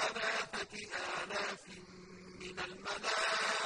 ثَلَاثَةِ آلَافٍ مِّنَ الْمَلَائِكَةِ.